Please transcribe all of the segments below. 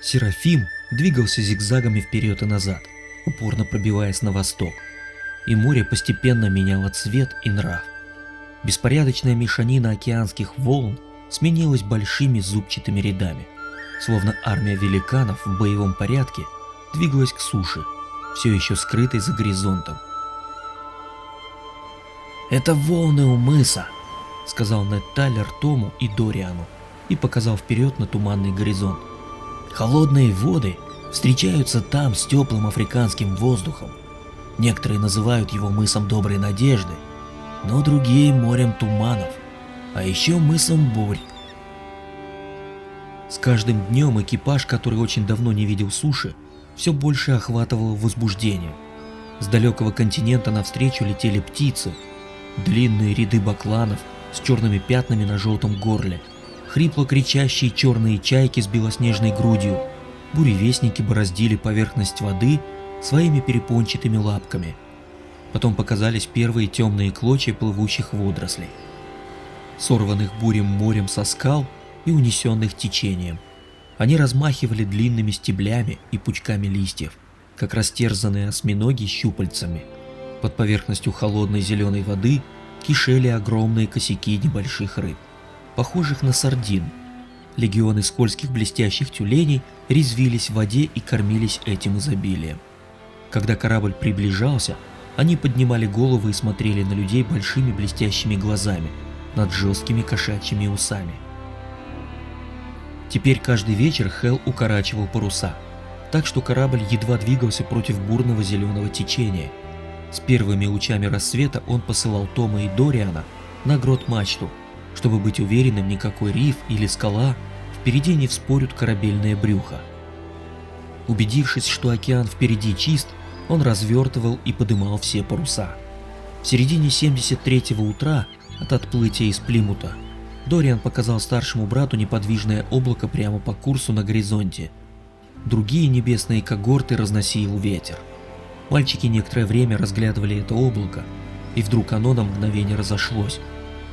Серафим двигался зигзагами вперед и назад, упорно пробиваясь на восток, и море постепенно меняло цвет и нрав. Беспорядочная мешанина океанских волн сменилась большими зубчатыми рядами, словно армия великанов в боевом порядке двигалась к суше, все еще скрытой за горизонтом. «Это волны у мыса», — сказал Нед Тайлер Тому и Дориану и показал вперед на туманный горизонт. «Холодные воды встречаются там с теплым африканским воздухом. Некоторые называют его мысом Доброй Надежды, но другие морем туманов, а еще мысом бурь. С каждым днем экипаж, который очень давно не видел суши, все больше охватывало возбуждение. С далекого континента навстречу летели птицы, длинные ряды бакланов с черными пятнами на желтом горле, хрипло кричащие черные чайки с белоснежной грудью, буревестники бороздили поверхность воды своими перепончатыми лапками. Потом показались первые темные клочья плывущих водорослей, сорванных бурем морем со скал и унесенных течением. Они размахивали длинными стеблями и пучками листьев, как растерзанные осьминоги щупальцами. Под поверхностью холодной зеленой воды кишели огромные косяки небольших рыб, похожих на сардин. Легионы скользких блестящих тюленей резвились в воде и кормились этим изобилием. Когда корабль приближался, они поднимали головы и смотрели на людей большими блестящими глазами над жесткими кошачьими усами. Теперь каждый вечер Хел укорачивал паруса, так что корабль едва двигался против бурного зеленого течения. С первыми лучами рассвета он посылал Тома и Дориана на грот мачту, чтобы быть уверенным, никакой риф или скала впереди не вспорют корабельное брюхо. Убедившись, что океан впереди чист, он развертывал и подымал все паруса. В середине 73-го утра от отплытия из Плимута Дориан показал старшему брату неподвижное облако прямо по курсу на горизонте. Другие небесные когорты разносил ветер. Мальчики некоторое время разглядывали это облако, и вдруг оно на мгновение разошлось,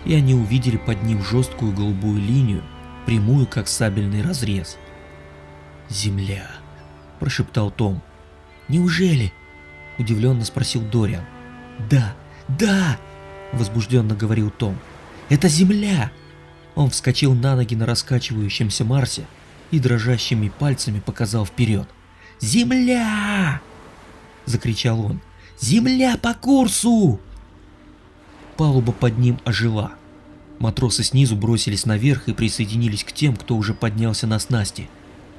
и они увидели под ним жесткую голубую линию, прямую как сабельный разрез. «Земля», – прошептал Том. «Неужели?» – удивленно спросил Дориан. «Да, да!» – возбужденно говорил Том. «Это земля!» Он вскочил на ноги на раскачивающемся Марсе и дрожащими пальцами показал вперед. «Земля!» – закричал он. «Земля по курсу!» Палуба под ним ожила. Матросы снизу бросились наверх и присоединились к тем, кто уже поднялся на снасти.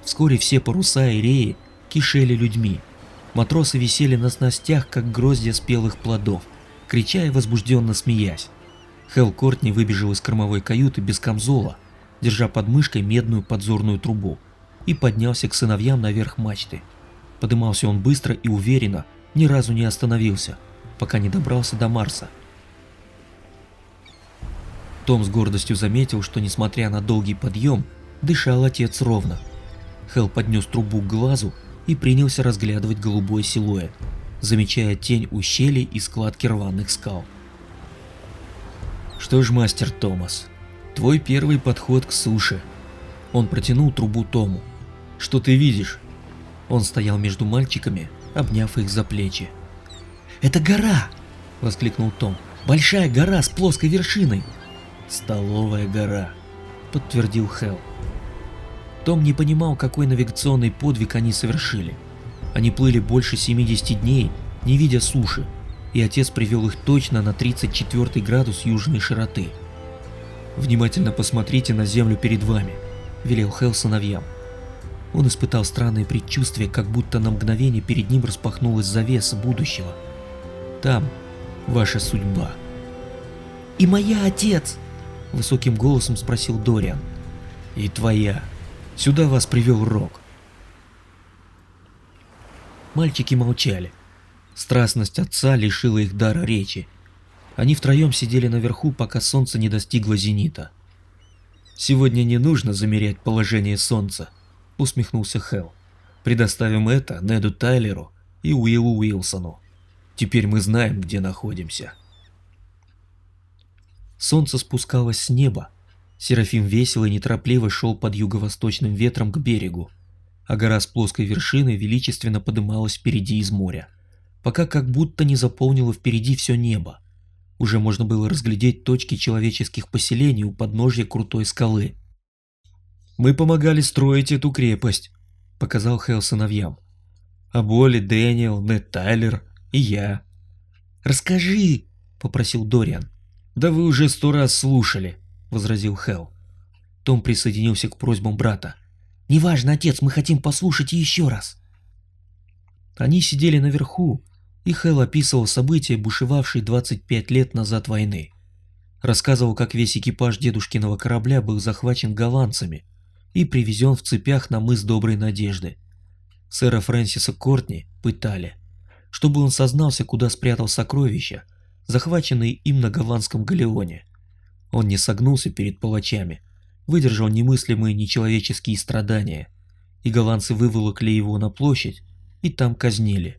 Вскоре все паруса и реи кишели людьми. Матросы висели на снастях, как гроздья спелых плодов, крича и возбужденно смеясь. Хелл Кортни выбежал из кормовой каюты без камзола, держа под мышкой медную подзорную трубу, и поднялся к сыновьям наверх мачты. Подымался он быстро и уверенно, ни разу не остановился, пока не добрался до Марса. Том с гордостью заметил, что несмотря на долгий подъем, дышал отец ровно. Хелл поднес трубу к глазу и принялся разглядывать голубой силуэт, замечая тень ущелий и складки рваных скал. Что ж, мастер Томас, твой первый подход к суше. Он протянул трубу Тому. Что ты видишь? Он стоял между мальчиками, обняв их за плечи. «Это гора!» – воскликнул Том. «Большая гора с плоской вершиной!» «Столовая гора», – подтвердил Хелл. Том не понимал, какой навигационный подвиг они совершили. Они плыли больше 70 дней, не видя суши, и отец привел их точно на 34 градус южной широты. «Внимательно посмотрите на землю перед вами», – велел Хелл сыновьям. Он испытал странное предчувствие, как будто на мгновение перед ним распахнулась завеса будущего. Там ваша судьба. «И моя, отец!» – высоким голосом спросил Дориан. «И твоя. Сюда вас привел Рок». Мальчики молчали. Страстность отца лишила их дара речи. Они втроем сидели наверху, пока солнце не достигло зенита. «Сегодня не нужно замерять положение солнца», — усмехнулся Хелл. «Предоставим это Неду Тайлеру и Уиллу Уилсону. Теперь мы знаем, где находимся». Солнце спускалось с неба. Серафим весело и неторопливо шел под юго-восточным ветром к берегу. а гора с плоской вершиной величественно подымалась впереди из моря, пока как будто не заполнила впереди все небо. Уже можно было разглядеть точки человеческих поселений у подножья крутой скалы. «Мы помогали строить эту крепость», — показал Хелл сыновьям. «А Боли, Дэниел, Нед Тайлер и я». «Расскажи», — попросил Дориан. «Да вы уже сто раз слушали», — возразил Хелл. Том присоединился к просьбам брата. «Неважно, отец, мы хотим послушать еще раз». Они сидели наверху, и Хелл описывал события, бушевавшие 25 лет назад войны. Рассказывал, как весь экипаж дедушкиного корабля был захвачен голландцами и привезен в цепях на мыс Доброй Надежды. Сэра Фрэнсиса Кортни пытали, чтобы он сознался, куда спрятал сокровища, захваченные им на голландском галеоне. Он не согнулся перед палачами, выдержал немыслимые нечеловеческие страдания, и голландцы выволокли его на площадь и там казнили.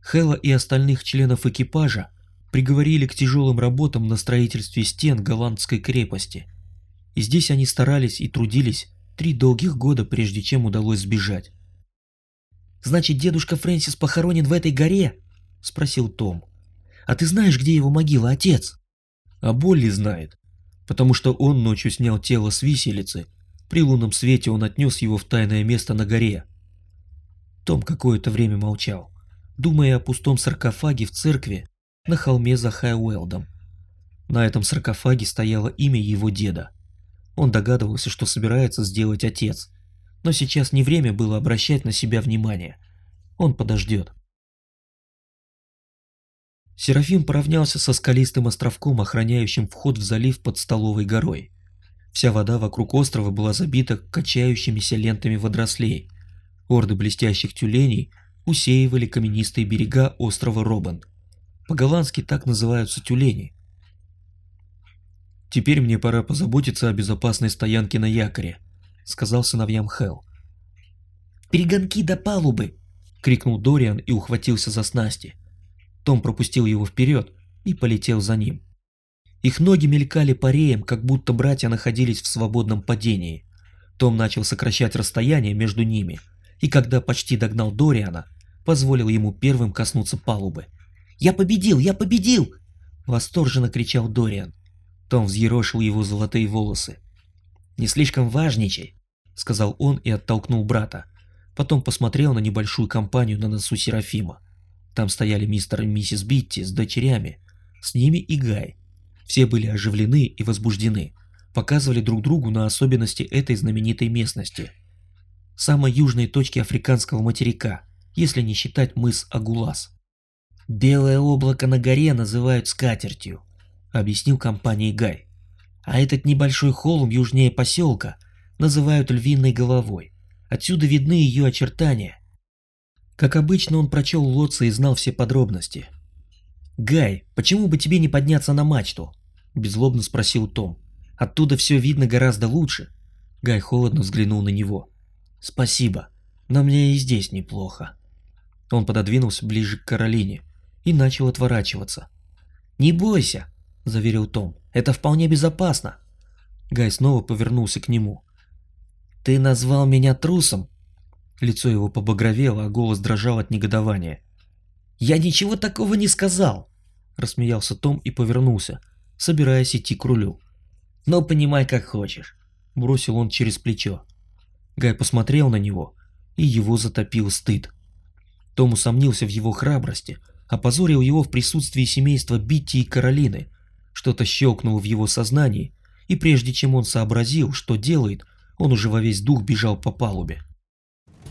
Хэлла и остальных членов экипажа приговорили к тяжелым работам на строительстве стен голландской крепости. И здесь они старались и трудились три долгих года, прежде чем удалось сбежать. «Значит, дедушка Фрэнсис похоронен в этой горе?» – спросил Том. «А ты знаешь, где его могила, отец?» «А Болли знает, потому что он ночью снял тело с виселицы. При лунном свете он отнес его в тайное место на горе». Том какое-то время молчал думая о пустом саркофаге в церкви на холме за Хайуэлдом. На этом саркофаге стояло имя его деда. Он догадывался, что собирается сделать отец, но сейчас не время было обращать на себя внимание. Он подождет. Серафим поравнялся со скалистым островком, охраняющим вход в залив под Столовой горой. Вся вода вокруг острова была забита качающимися лентами водорослей. Орды блестящих тюленей усеивали каменистые берега острова Робан. По-голландски так называются тюлени. «Теперь мне пора позаботиться о безопасной стоянке на якоре», — сказал сыновьям Хелл. «Перегонки до палубы!» — крикнул Дориан и ухватился за снасти. Том пропустил его вперед и полетел за ним. Их ноги мелькали пареем, как будто братья находились в свободном падении. Том начал сокращать расстояние между ними, и когда почти догнал Дориана, позволил ему первым коснуться палубы. «Я победил! Я победил!» — восторженно кричал Дориан. Том взъерошил его золотые волосы. «Не слишком важничай», — сказал он и оттолкнул брата. Потом посмотрел на небольшую компанию на носу Серафима. Там стояли мистер и миссис Битти с дочерями. С ними и Гай. Все были оживлены и возбуждены. Показывали друг другу на особенности этой знаменитой местности. Самой южной точки африканского материка — если не считать мыс Агулас. «Белое облако на горе называют скатертью», — объяснил компании Гай. «А этот небольшой холм южнее поселка называют львиной головой. Отсюда видны ее очертания». Как обычно, он прочел Лотца и знал все подробности. «Гай, почему бы тебе не подняться на мачту?» – беззлобно спросил Том. «Оттуда все видно гораздо лучше». Гай холодно взглянул на него. «Спасибо, но мне и здесь неплохо». Он пододвинулся ближе к Каролине и начал отворачиваться. «Не бойся», — заверил Том, — «это вполне безопасно». Гай снова повернулся к нему. «Ты назвал меня трусом?» Лицо его побагровело, а голос дрожал от негодования. «Я ничего такого не сказал!» Рассмеялся Том и повернулся, собираясь идти к рулю. «Но понимай, как хочешь», — бросил он через плечо. Гай посмотрел на него, и его затопил стыд. Том усомнился в его храбрости, опозорил его в присутствии семейства Битти и Каролины. Что-то щелкнуло в его сознании, и прежде чем он сообразил, что делает, он уже во весь дух бежал по палубе.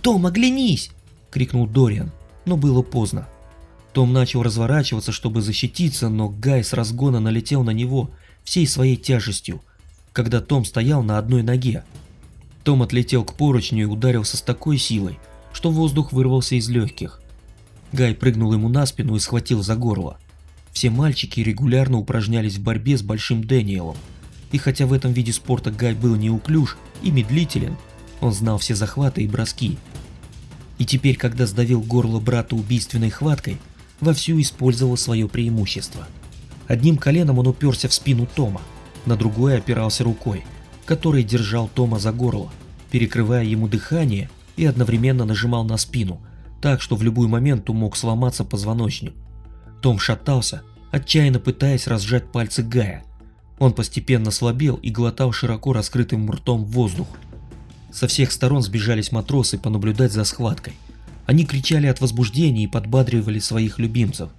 «Том, оглянись!» — крикнул Дориан, но было поздно. Том начал разворачиваться, чтобы защититься, но Гай с разгона налетел на него всей своей тяжестью, когда Том стоял на одной ноге. Том отлетел к поручню и ударился с такой силой, что воздух вырвался из легких. Гай прыгнул ему на спину и схватил за горло. Все мальчики регулярно упражнялись в борьбе с Большим Дэниелом, и хотя в этом виде спорта Гай был неуклюж и медлителен, он знал все захваты и броски. И теперь, когда сдавил горло брата убийственной хваткой, вовсю использовал свое преимущество. Одним коленом он уперся в спину Тома, на другой опирался рукой, который держал Тома за горло, перекрывая ему дыхание и одновременно нажимал на спину, так что в любой момент мог сломаться позвоночник. Том шатался, отчаянно пытаясь разжать пальцы Гая. Он постепенно слабел и глотал широко раскрытым ртом воздух. Со всех сторон сбежались матросы понаблюдать за схваткой. Они кричали от возбуждения и подбадривали своих любимцев.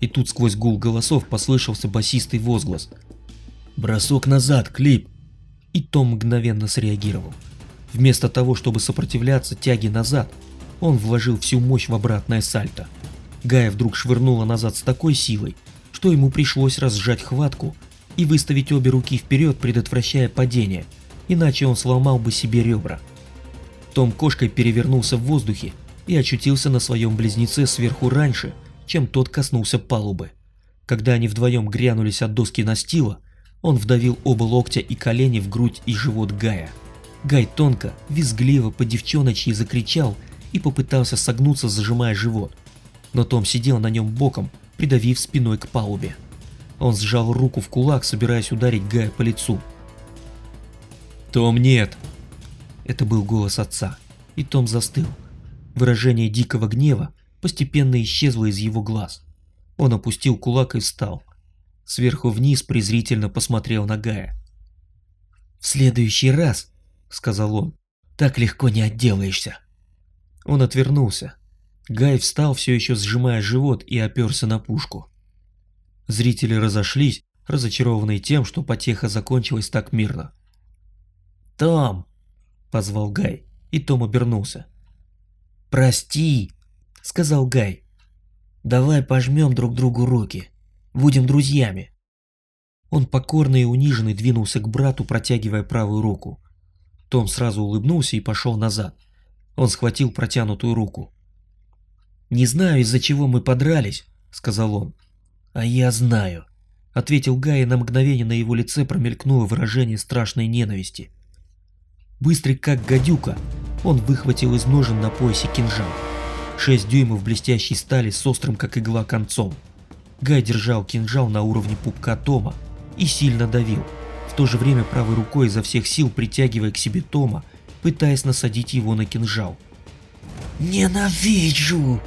И тут сквозь гул голосов послышался басистый возглас. «Бросок назад, Клип!» И Том мгновенно среагировал. Вместо того, чтобы сопротивляться тяге назад, он вложил всю мощь в обратное сальто. Гая вдруг швырнула назад с такой силой, что ему пришлось разжать хватку и выставить обе руки вперед, предотвращая падение, иначе он сломал бы себе ребра. Том кошкой перевернулся в воздухе и очутился на своем близнеце сверху раньше, чем тот коснулся палубы. Когда они вдвоем грянулись от доски настила, он вдавил оба локтя и колени в грудь и живот Гая. Гай тонко, визгливо по девчоночьи закричал и попытался согнуться, зажимая живот. Но Том сидел на нем боком, придавив спиной к палубе. Он сжал руку в кулак, собираясь ударить Гая по лицу. «Том, нет!» Это был голос отца, и Том застыл. Выражение дикого гнева постепенно исчезло из его глаз. Он опустил кулак и встал. Сверху вниз презрительно посмотрел на Гая. «В следующий раз», — сказал он, — «так легко не отделаешься». Он отвернулся. Гай встал, все еще сжимая живот, и оперся на пушку. Зрители разошлись, разочарованные тем, что потеха закончилась так мирно. «Том!» — позвал Гай, и Том обернулся. «Прости!» — сказал Гай. «Давай пожмем друг другу руки. Будем друзьями». Он покорно и униженный двинулся к брату, протягивая правую руку. Том сразу улыбнулся и пошел назад. Он схватил протянутую руку. «Не знаю, из-за чего мы подрались», — сказал он. «А я знаю», — ответил Гай, и на мгновение на его лице промелькнуло выражение страшной ненависти. Быстрый как гадюка, он выхватил из ножен на поясе кинжал. Шесть дюймов блестящей стали с острым как игла концом. Гай держал кинжал на уровне пупка Тома и сильно давил, в то же время правой рукой изо всех сил притягивая к себе Тома, пытаясь насадить его на кинжал. «Ненавижу!»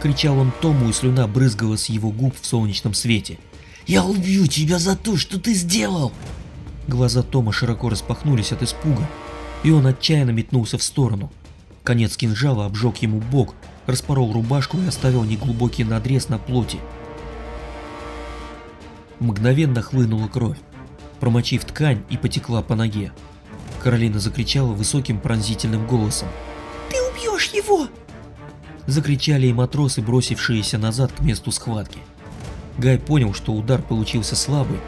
кричал он Тому, и слюна брызгала с его губ в солнечном свете. «Я убью тебя за то, что ты сделал!» Глаза Тома широко распахнулись от испуга, и он отчаянно метнулся в сторону. Конец кинжала обжег ему бок, распорол рубашку и оставил неглубокий надрез на плоти. Мгновенно хлынула кровь, промочив ткань и потекла по ноге. Каролина закричала высоким пронзительным голосом. «Ты убьешь его!» Закричали и матросы, бросившиеся назад к месту схватки. Гай понял, что удар получился слабый,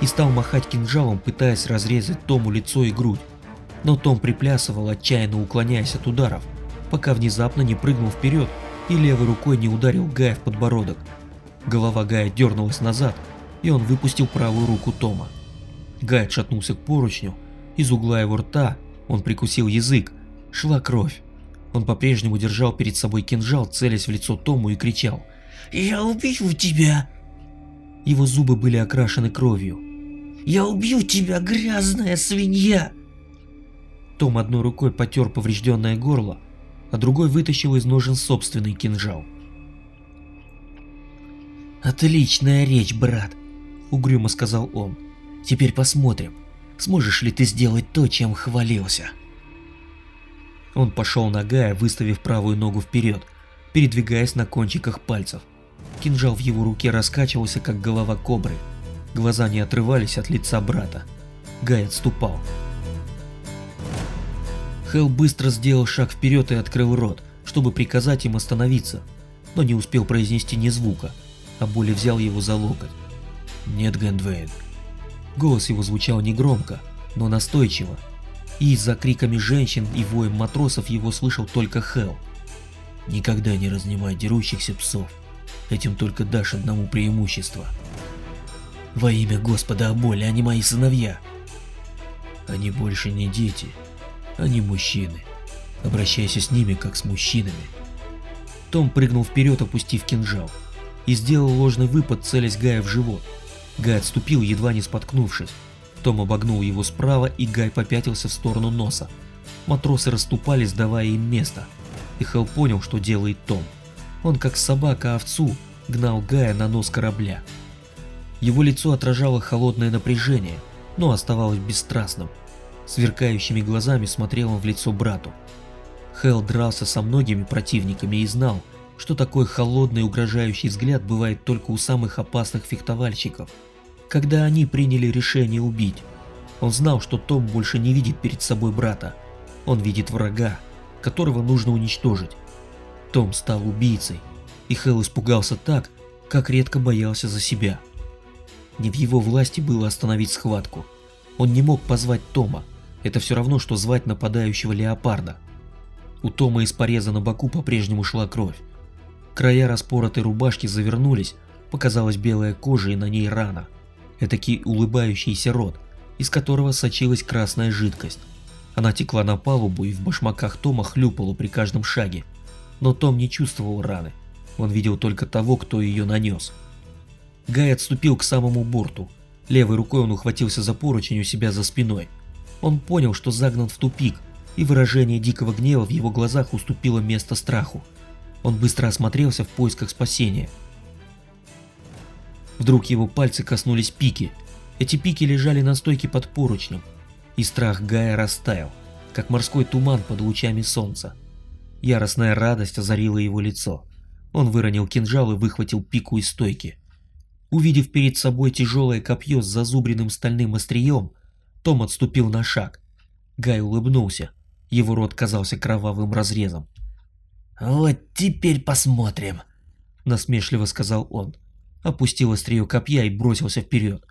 и стал махать кинжалом, пытаясь разрезать Тому лицо и грудь. Но Том приплясывал, отчаянно уклоняясь от ударов, пока внезапно не прыгнул вперед и левой рукой не ударил Гая в подбородок. Голова Гая дернулась назад, и он выпустил правую руку Тома. Гай отшатнулся к поручню, из угла его рта он прикусил язык, шла кровь. Он по-прежнему держал перед собой кинжал, целясь в лицо Тому и кричал «Я убью тебя!» Его зубы были окрашены кровью. «Я убью тебя, грязная свинья!» Том одной рукой потер поврежденное горло, а другой вытащил из ножен собственный кинжал. «Отличная речь, брат!» — угрюмо сказал он. «Теперь посмотрим, сможешь ли ты сделать то, чем хвалился?» Он пошел ногая, выставив правую ногу вперед, передвигаясь на кончиках пальцев. Кинжал в его руке раскачивался, как голова кобры. Глаза не отрывались от лица брата. Гай отступал. Хелл быстро сделал шаг вперед и открыл рот, чтобы приказать им остановиться, но не успел произнести ни звука, а Боли взял его за локоть. «Нет, Гэндвейн». Голос его звучал негромко, но настойчиво, и за криками женщин и воем матросов его слышал только Хелл. Никогда не разнимай дерущихся псов, этим только дашь одному преимущество. Во имя Господа Аболи, они мои сыновья. Они больше не дети, они мужчины. Обращайся с ними, как с мужчинами. Том прыгнул вперед, опустив кинжал, и сделал ложный выпад, целясь Гая в живот. Гай отступил, едва не споткнувшись. Том обогнул его справа, и Гай попятился в сторону носа, Матросы расступались, давая им место, и Хелл понял, что делает Том. Он, как собака овцу, гнал Гая на нос корабля. Его лицо отражало холодное напряжение, но оставалось бесстрастным. Сверкающими глазами смотрел он в лицо брату. Хелл дрался со многими противниками и знал, что такой холодный угрожающий взгляд бывает только у самых опасных фехтовальщиков, когда они приняли решение убить. Он знал, что Том больше не видит перед собой брата, он видит врага, которого нужно уничтожить. Том стал убийцей, и Хелл испугался так, как редко боялся за себя. Не в его власти было остановить схватку. Он не мог позвать Тома, это все равно, что звать нападающего леопарда. У Тома из пореза на боку по-прежнему шла кровь. Края распоротой рубашки завернулись, показалась белая кожа и на ней рана. Этакий улыбающийся рот, из которого сочилась красная жидкость. Она текла на палубу и в башмаках Тома хлюпала при каждом шаге. Но Том не чувствовал раны. Он видел только того, кто ее нанес. Гай отступил к самому борту. Левой рукой он ухватился за поручень у себя за спиной. Он понял, что загнан в тупик, и выражение дикого гнева в его глазах уступило место страху. Он быстро осмотрелся в поисках спасения. Вдруг его пальцы коснулись пики. Эти пики лежали на стойке под поручнем, и страх Гая растаял, как морской туман под лучами солнца. Яростная радость озарила его лицо. Он выронил кинжал и выхватил пику из стойки. Увидев перед собой тяжелое копье с зазубренным стальным острием, том отступил на шаг. Гай улыбнулся. Его рот казался кровавым разрезом. «Вот теперь посмотрим», — насмешливо сказал он. Опустил острие копья и бросился вперед.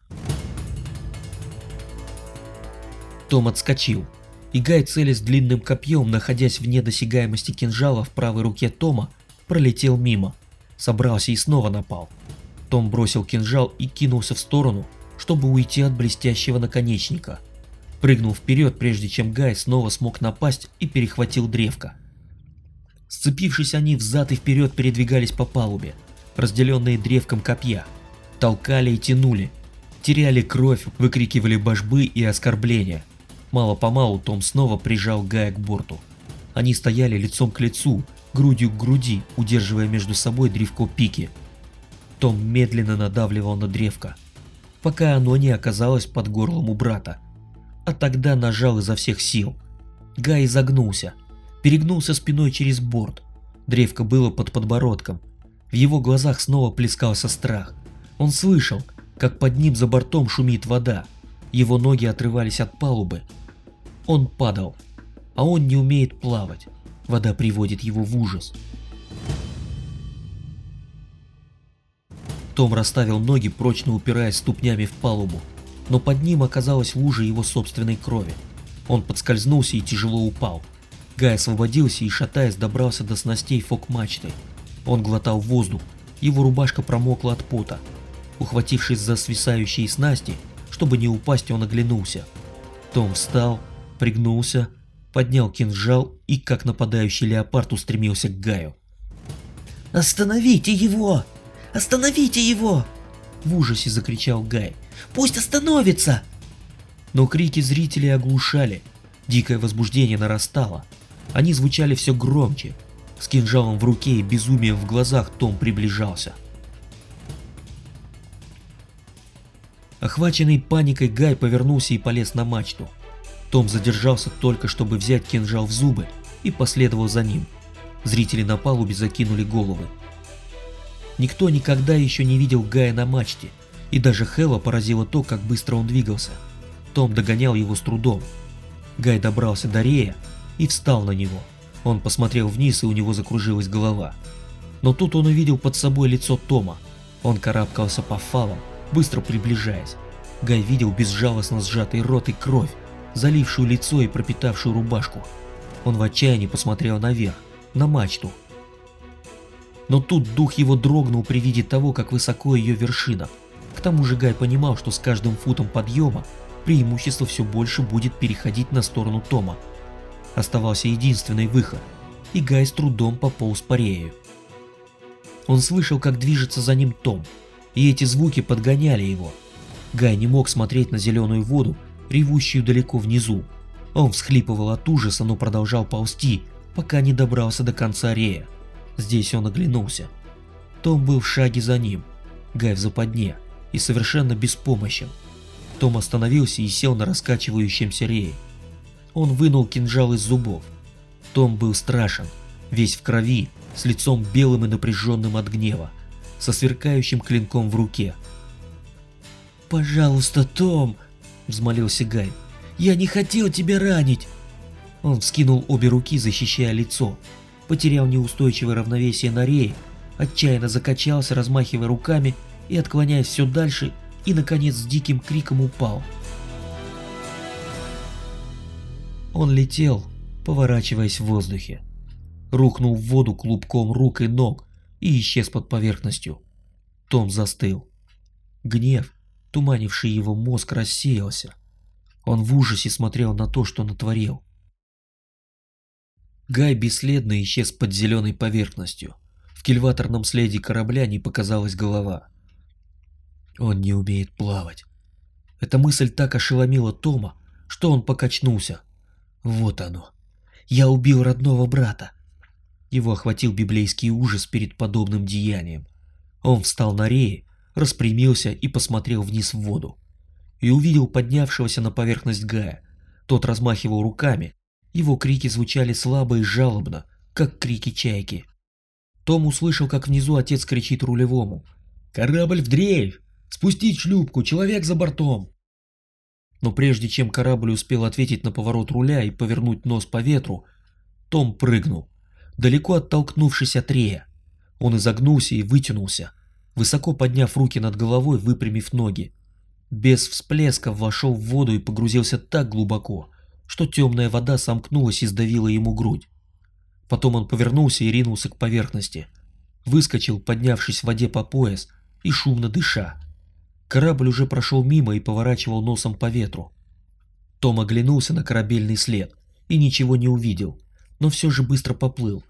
Том отскочил, и Гай, целясь длинным копьем, находясь вне досягаемости кинжала в правой руке Тома, пролетел мимо, собрался и снова напал. Том бросил кинжал и кинулся в сторону, чтобы уйти от блестящего наконечника. Прыгнул вперед, прежде чем Гай снова смог напасть и перехватил древко. Сцепившись они взад и вперед передвигались по палубе, разделенные древком копья, толкали и тянули, теряли кровь, выкрикивали божбы и оскорбления. Мало-помалу Том снова прижал Гая к борту. Они стояли лицом к лицу, грудью к груди, удерживая между собой древко пики. Том медленно надавливал на древко, пока оно не оказалось под горлом у брата. А тогда нажал изо всех сил. Гай изогнулся, перегнулся спиной через борт. Древко было под подбородком. В его глазах снова плескался страх. Он слышал, как под ним за бортом шумит вода. Его ноги отрывались от палубы, он падал, а он не умеет плавать. Вода приводит его в ужас. Том расставил ноги, прочно упираясь ступнями в палубу, но под ним оказалась лужа его собственной крови. Он подскользнулся и тяжело упал. Гай освободился и, шатаясь, добрался до снастей фок-мачты. Он глотал воздух, его рубашка промокла от пота. Ухватившись за свисающие снасти, чтобы не упасть, он оглянулся. Том встал пригнулся, поднял кинжал и, как нападающий леопард, устремился к Гаю. «Остановите его! Остановите его!» В ужасе закричал Гай. «Пусть остановится!» Но крики зрителей оглушали. Дикое возбуждение нарастало. Они звучали все громче. С кинжалом в руке и безумием в глазах Том приближался. Охваченный паникой Гай повернулся и полез на мачту. Том задержался только, чтобы взять кинжал в зубы, и последовал за ним. Зрители на палубе закинули головы. Никто никогда еще не видел Гая на мачте, и даже Хэлла поразило то, как быстро он двигался. Том догонял его с трудом. Гай добрался до Рея и встал на него. Он посмотрел вниз, и у него закружилась голова. Но тут он увидел под собой лицо Тома. Он карабкался по фалам, быстро приближаясь. Гай видел безжалостно сжатый рот и кровь, залившую лицо и пропитавшую рубашку. Он в отчаянии посмотрел наверх, на мачту. Но тут дух его дрогнул при виде того, как высоко ее вершина. К тому же Гай понимал, что с каждым футом подъема преимущество все больше будет переходить на сторону Тома. Оставался единственный выход, и Гай с трудом пополз по рею. Он слышал, как движется за ним Том, и эти звуки подгоняли его. Гай не мог смотреть на зеленую воду, ревущую далеко внизу. Он всхлипывал от ужаса, но продолжал ползти, пока не добрался до конца рея. Здесь он оглянулся. Том был в шаге за ним, Гай в западне и совершенно беспомощен. Том остановился и сел на раскачивающемся рее. Он вынул кинжал из зубов. Том был страшен, весь в крови, с лицом белым и напряженным от гнева, со сверкающим клинком в руке. «Пожалуйста, Том!» – взмолился Гай. «Я не хотел тебя ранить!» Он вскинул обе руки, защищая лицо, потерял неустойчивое равновесие на рее, отчаянно закачался, размахивая руками и отклоняясь все дальше, и, наконец, с диким криком упал. Он летел, поворачиваясь в воздухе. Рухнул в воду клубком рук и ног и исчез под поверхностью. Том застыл. Гнев, туманивший его мозг, рассеялся. Он в ужасе смотрел на то, что натворил. Гай бесследно исчез под зеленой поверхностью. В кильваторном следе корабля не показалась голова. Он не умеет плавать. Эта мысль так ошеломила Тома, что он покачнулся. Вот оно. Я убил родного брата. Его охватил библейский ужас перед подобным деянием. Он встал на рее, распрямился и посмотрел вниз в воду. И увидел поднявшегося на поверхность Гая. Тот размахивал руками, его крики звучали слабо и жалобно, как крики чайки. Том услышал, как внизу отец кричит рулевому. «Корабль в дрейф! Спустить шлюпку! Человек за бортом!» Но прежде чем корабль успел ответить на поворот руля и повернуть нос по ветру, Том прыгнул, далеко оттолкнувшись от рея. Он изогнулся и вытянулся, высоко подняв руки над головой, выпрямив ноги. Без всплеска вошел в воду и погрузился так глубоко, что темная вода сомкнулась и сдавила ему грудь. Потом он повернулся и ринулся к поверхности. Выскочил, поднявшись в воде по пояс и шумно дыша. Корабль уже прошел мимо и поворачивал носом по ветру. Том оглянулся на корабельный след и ничего не увидел, но все же быстро поплыл,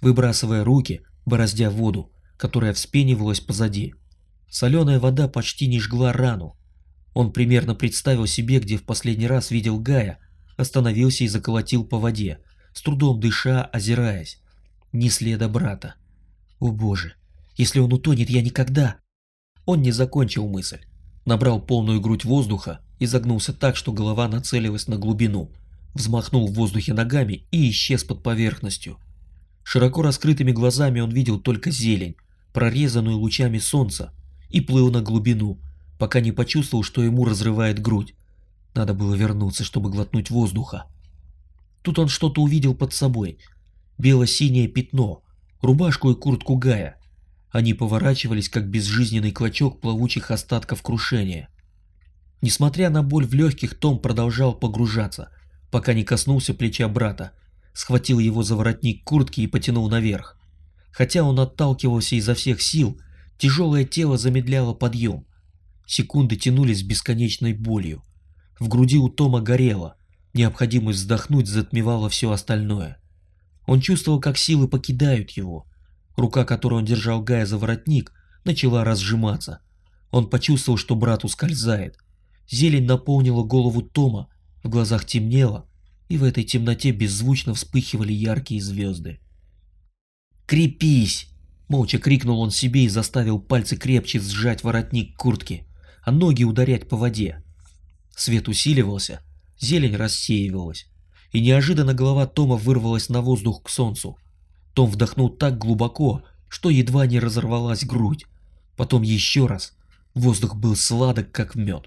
выбрасывая руки, бороздя воду, которая вспенивалась позади. Соленая вода почти не жгла рану. Он примерно представил себе, где в последний раз видел Гая, остановился и заколотил по воде, с трудом дыша, озираясь. Ни следа брата. О боже, если он утонет, я никогда... Он не закончил мысль. Набрал полную грудь воздуха и загнулся так, что голова нацелилась на глубину. Взмахнул в воздухе ногами и исчез под поверхностью. Широко раскрытыми глазами он видел только зелень, прорезанную лучами солнца, и плыл на глубину, пока не почувствовал, что ему разрывает грудь. Надо было вернуться, чтобы глотнуть воздуха. Тут он что-то увидел под собой. Бело-синее пятно, рубашку и куртку Гая. Они поворачивались, как безжизненный клочок плавучих остатков крушения. Несмотря на боль в легких, Том продолжал погружаться, пока не коснулся плеча брата, схватил его за воротник куртки и потянул наверх. Хотя он отталкивался изо всех сил, тяжелое тело замедляло подъем. Секунды тянулись с бесконечной болью. В груди у Тома горело, необходимость вздохнуть затмевала все остальное. Он чувствовал, как силы покидают его. Рука, которой он держал Гая за воротник, начала разжиматься. Он почувствовал, что брат ускользает. Зелень наполнила голову Тома, в глазах темнело, и в этой темноте беззвучно вспыхивали яркие звезды. «Крепись!» — молча крикнул он себе и заставил пальцы крепче сжать воротник куртки, а ноги ударять по воде. Свет усиливался, зелень рассеивалась, и неожиданно голова Тома вырвалась на воздух к солнцу. Том вдохнул так глубоко, что едва не разорвалась грудь. Потом еще раз. Воздух был сладок, как мед.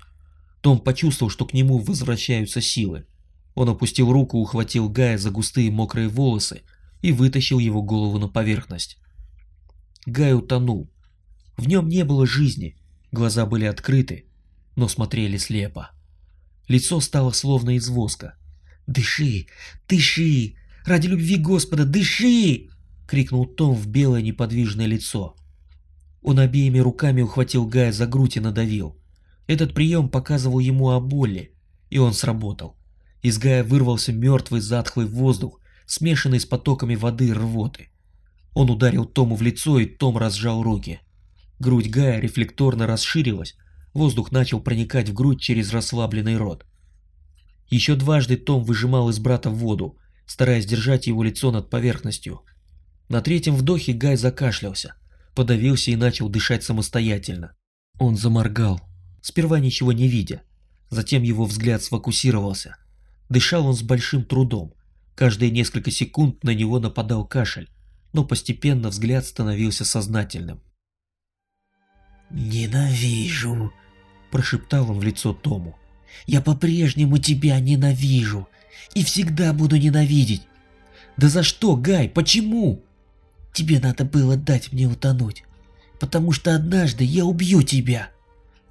Том почувствовал, что к нему возвращаются силы. Он опустил руку, ухватил Гая за густые мокрые волосы и вытащил его голову на поверхность. Гай утонул. В нем не было жизни, глаза были открыты, но смотрели слепо. Лицо стало словно из воска. «Дыши! Дыши! Ради любви Господа, дыши!» — крикнул Том в белое неподвижное лицо. Он обеими руками ухватил Гая за грудь и надавил. Этот прием показывал ему о боли, и он сработал. Из Гая вырвался мертвый затхлый воздух, смешанный с потоками воды рвоты. Он ударил Тому в лицо, и Том разжал руки. Грудь Гая рефлекторно расширилась, Воздух начал проникать в грудь через расслабленный рот. Еще дважды Том выжимал из брата воду, стараясь держать его лицо над поверхностью. На третьем вдохе Гай закашлялся, подавился и начал дышать самостоятельно. Он заморгал, сперва ничего не видя, затем его взгляд сфокусировался. Дышал он с большим трудом, каждые несколько секунд на него нападал кашель, но постепенно взгляд становился сознательным. «Ненавижу», – прошептал он в лицо Тому. «Я по-прежнему тебя ненавижу и всегда буду ненавидеть». «Да за что, Гай, почему?» «Тебе надо было дать мне утонуть, потому что однажды я убью тебя».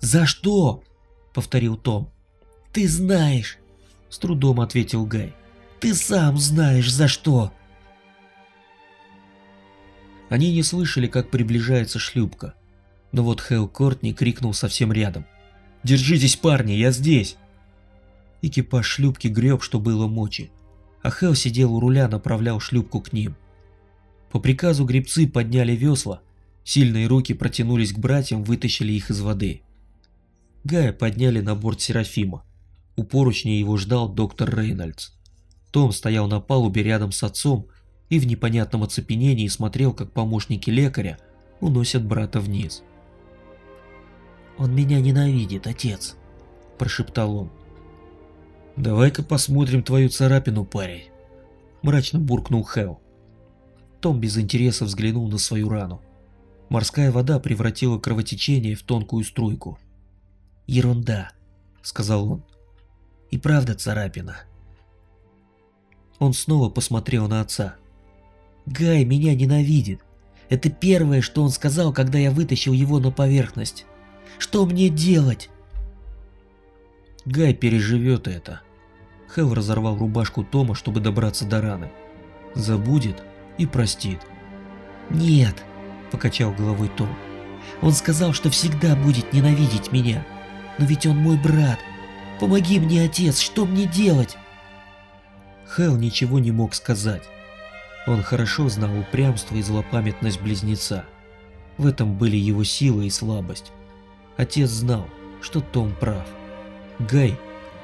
«За что?» – повторил Том. «Ты знаешь», – с трудом ответил Гай. «Ты сам знаешь за что». Они не слышали, как приближается шлюпка. Но вот Хэл Кортни крикнул совсем рядом. «Держитесь, парни, я здесь!» Экипаж шлюпки греб, что было мочи, а Хэл сидел у руля, направлял шлюпку к ним. По приказу гребцы подняли весла, сильные руки протянулись к братьям, вытащили их из воды. Гая подняли на борт Серафима. У поручня его ждал доктор Рейнольдс. Том стоял на палубе рядом с отцом и в непонятном оцепенении смотрел, как помощники лекаря уносят брата вниз. «Он меня ненавидит, отец», – прошептал он. «Давай-ка посмотрим твою царапину, парень», – мрачно буркнул Хэл. Том без интереса взглянул на свою рану. Морская вода превратила кровотечение в тонкую струйку. «Ерунда», – сказал он. «И правда царапина». Он снова посмотрел на отца. Гай меня ненавидит. Это первое, что он сказал, когда я вытащил его на поверхность. Что мне делать? Гай переживет это. Хелл разорвал рубашку Тома, чтобы добраться до раны. Забудет и простит. Нет, покачал головой Том. Он сказал, что всегда будет ненавидеть меня. Но ведь он мой брат. Помоги мне, отец, что мне делать? Хелл ничего не мог сказать. Он хорошо знал упрямство и злопамятность близнеца. В этом были его сила и слабость. Отец знал, что Том прав. Гай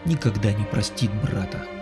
никогда не простит брата.